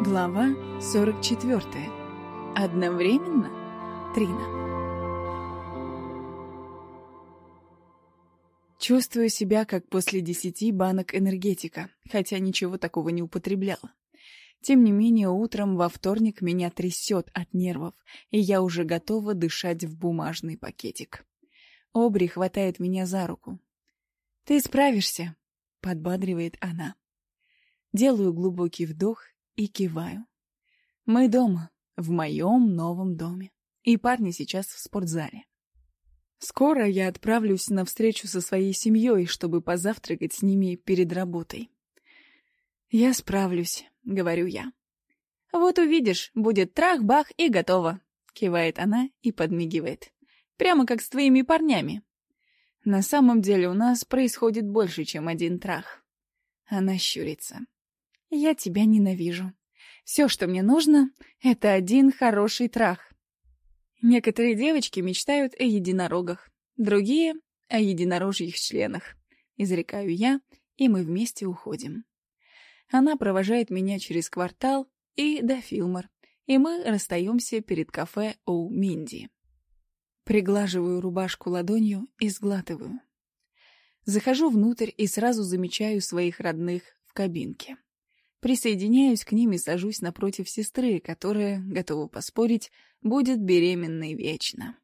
Глава 44. Одновременно Трина. Чувствую себя как после десяти банок энергетика, хотя ничего такого не употребляла. Тем не менее, утром во вторник меня трясет от нервов, и я уже готова дышать в бумажный пакетик. Обри хватает меня за руку. «Ты справишься», — подбадривает она. Делаю глубокий вдох и киваю. Мы дома, в моем новом доме. И парни сейчас в спортзале. Скоро я отправлюсь на встречу со своей семьей, чтобы позавтракать с ними перед работой. «Я справлюсь», — говорю я. «Вот увидишь, будет трах-бах и готово», — кивает она и подмигивает. «Прямо как с твоими парнями». На самом деле у нас происходит больше, чем один трах. Она щурится. Я тебя ненавижу. Все, что мне нужно, это один хороший трах. Некоторые девочки мечтают о единорогах, другие — о единорожьих членах. Изрекаю я, и мы вместе уходим. Она провожает меня через квартал и до Филмор, и мы расстаемся перед кафе у Минди. Приглаживаю рубашку ладонью и сглатываю. Захожу внутрь и сразу замечаю своих родных в кабинке. Присоединяюсь к ним и сажусь напротив сестры, которая, готова поспорить, будет беременной вечно.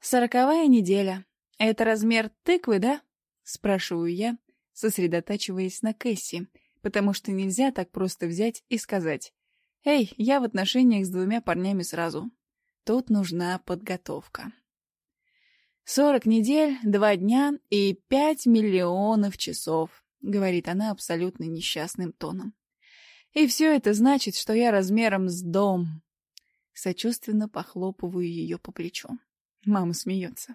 «Сороковая неделя. Это размер тыквы, да?» — спрашиваю я, сосредотачиваясь на Кэсси, потому что нельзя так просто взять и сказать «Эй, я в отношениях с двумя парнями сразу». Тут нужна подготовка. Сорок недель, два дня и пять миллионов часов. — говорит она абсолютно несчастным тоном. «И все это значит, что я размером с дом». Сочувственно похлопываю ее по плечу. Мама смеется.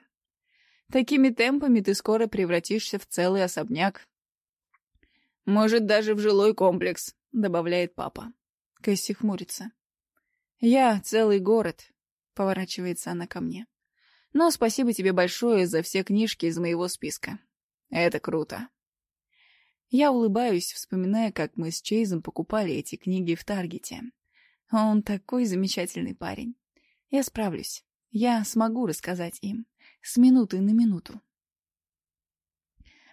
«Такими темпами ты скоро превратишься в целый особняк». «Может, даже в жилой комплекс», — добавляет папа. Кэсси хмурится. «Я целый город», — поворачивается она ко мне. «Но спасибо тебе большое за все книжки из моего списка. Это круто». Я улыбаюсь, вспоминая, как мы с Чейзом покупали эти книги в Таргете. Он такой замечательный парень. Я справлюсь. Я смогу рассказать им. С минуты на минуту.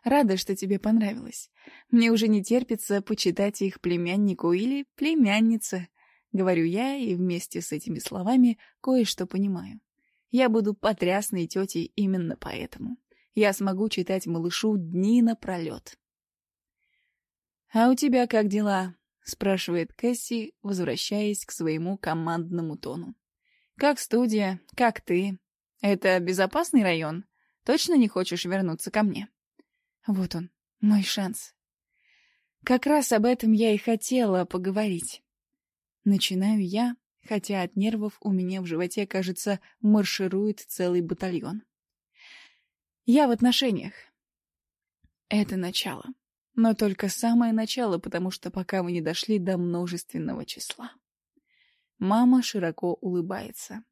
Рада, что тебе понравилось. Мне уже не терпится почитать их племяннику или племяннице. Говорю я, и вместе с этими словами кое-что понимаю. Я буду потрясной тетей именно поэтому. Я смогу читать малышу дни напролет. «А у тебя как дела?» — спрашивает Кэсси, возвращаясь к своему командному тону. «Как студия? Как ты? Это безопасный район? Точно не хочешь вернуться ко мне?» Вот он, мой шанс. Как раз об этом я и хотела поговорить. Начинаю я, хотя от нервов у меня в животе, кажется, марширует целый батальон. Я в отношениях. Это начало. Но только самое начало, потому что пока мы не дошли до множественного числа. Мама широко улыбается.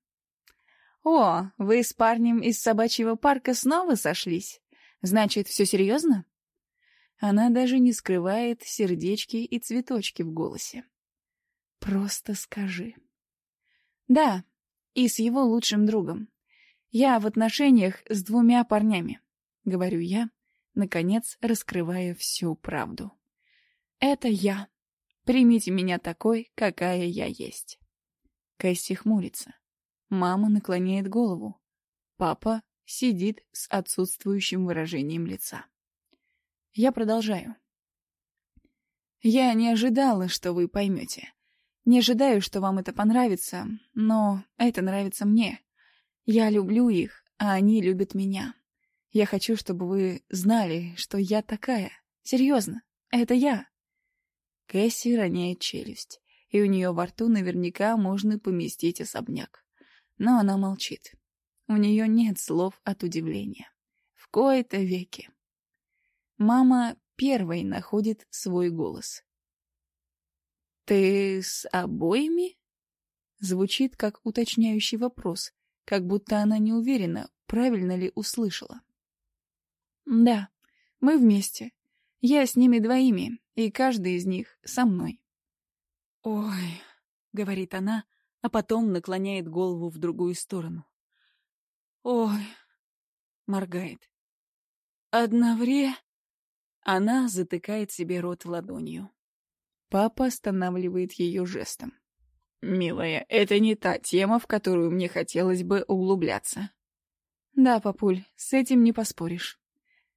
«О, вы с парнем из собачьего парка снова сошлись? Значит, все серьезно?» Она даже не скрывает сердечки и цветочки в голосе. «Просто скажи». «Да, и с его лучшим другом. Я в отношениях с двумя парнями», — говорю я, наконец раскрывая всю правду. «Это я. Примите меня такой, какая я есть». Кэсси хмурится. Мама наклоняет голову. Папа сидит с отсутствующим выражением лица. Я продолжаю. Я не ожидала, что вы поймете. Не ожидаю, что вам это понравится, но это нравится мне. Я люблю их, а они любят меня. Я хочу, чтобы вы знали, что я такая. Серьезно, это я. Кэсси роняет челюсть, и у нее во рту наверняка можно поместить особняк. Но она молчит. У нее нет слов от удивления. В кои-то веки. Мама первой находит свой голос. «Ты с обоими?» Звучит как уточняющий вопрос, как будто она не уверена, правильно ли услышала. Да, мы вместе. Я с ними двоими, и каждый из них со мной. «Ой», — говорит она, а потом наклоняет голову в другую сторону. «Ой», — моргает. «Одновре...» Она затыкает себе рот ладонью. Папа останавливает ее жестом. «Милая, это не та тема, в которую мне хотелось бы углубляться». «Да, папуль, с этим не поспоришь».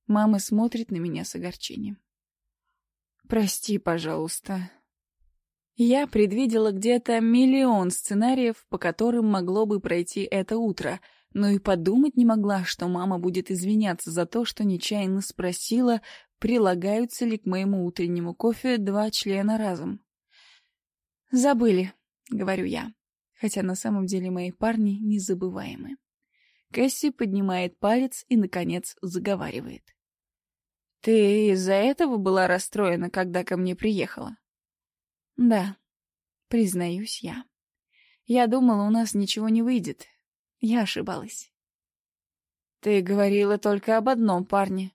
Мама смотрит на меня с огорчением. «Прости, пожалуйста». Я предвидела где-то миллион сценариев, по которым могло бы пройти это утро, но и подумать не могла, что мама будет извиняться за то, что нечаянно спросила, прилагаются ли к моему утреннему кофе два члена разом. «Забыли», — говорю я, хотя на самом деле мои парни незабываемы. Кэсси поднимает палец и, наконец, заговаривает. «Ты из-за этого была расстроена, когда ко мне приехала?» «Да, признаюсь я. Я думала, у нас ничего не выйдет. Я ошибалась». «Ты говорила только об одном парне.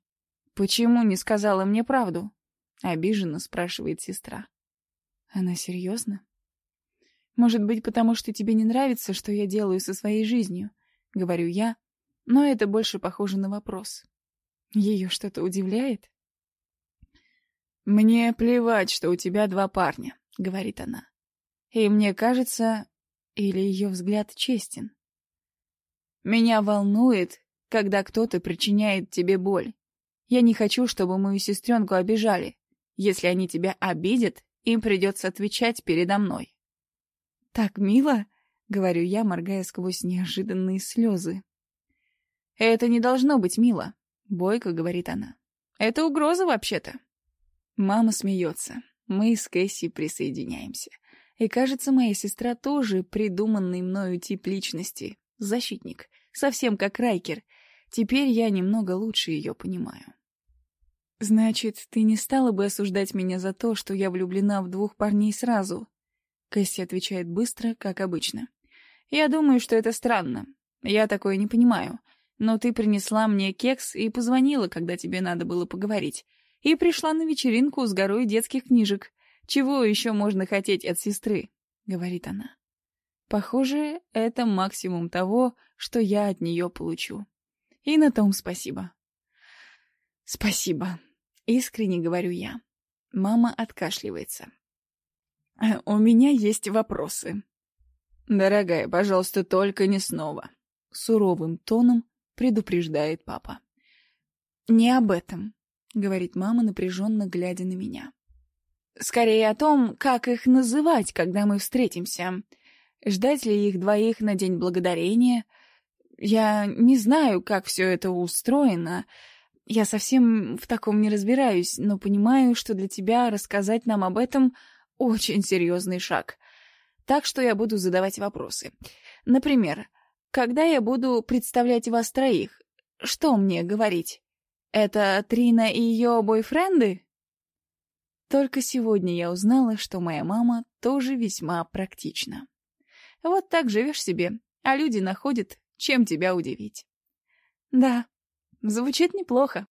Почему не сказала мне правду?» — обиженно спрашивает сестра. «Она серьезно?» «Может быть, потому что тебе не нравится, что я делаю со своей жизнью?» — говорю я, но это больше похоже на вопрос. Ее что-то удивляет? «Мне плевать, что у тебя два парня», — говорит она. И мне кажется, или ее взгляд честен. Меня волнует, когда кто-то причиняет тебе боль. Я не хочу, чтобы мою сестренку обижали. Если они тебя обидят, им придется отвечать передо мной. «Так мило», — говорю я, моргая сквозь неожиданные слезы. «Это не должно быть мило», — бойко говорит она. «Это угроза вообще-то». Мама смеется. Мы с Кэсси присоединяемся. И кажется, моя сестра тоже придуманный мною тип личности. Защитник. Совсем как Райкер. Теперь я немного лучше ее понимаю. «Значит, ты не стала бы осуждать меня за то, что я влюблена в двух парней сразу?» Кэсси отвечает быстро, как обычно. «Я думаю, что это странно. Я такое не понимаю. Но ты принесла мне кекс и позвонила, когда тебе надо было поговорить. И пришла на вечеринку с горой детских книжек. Чего еще можно хотеть от сестры?» — говорит она. «Похоже, это максимум того, что я от нее получу. И на том спасибо». «Спасибо», — искренне говорю я. Мама откашливается. «У меня есть вопросы». «Дорогая, пожалуйста, только не снова», — суровым тоном предупреждает папа. «Не об этом», — говорит мама, напряженно глядя на меня. «Скорее о том, как их называть, когда мы встретимся. Ждать ли их двоих на День Благодарения? Я не знаю, как все это устроено. Я совсем в таком не разбираюсь, но понимаю, что для тебя рассказать нам об этом — очень серьезный шаг. Так что я буду задавать вопросы. Например, когда я буду представлять вас троих, что мне говорить? Это Трина и ее бойфренды? Только сегодня я узнала, что моя мама тоже весьма практична. Вот так живешь себе, а люди находят, чем тебя удивить. Да, звучит неплохо.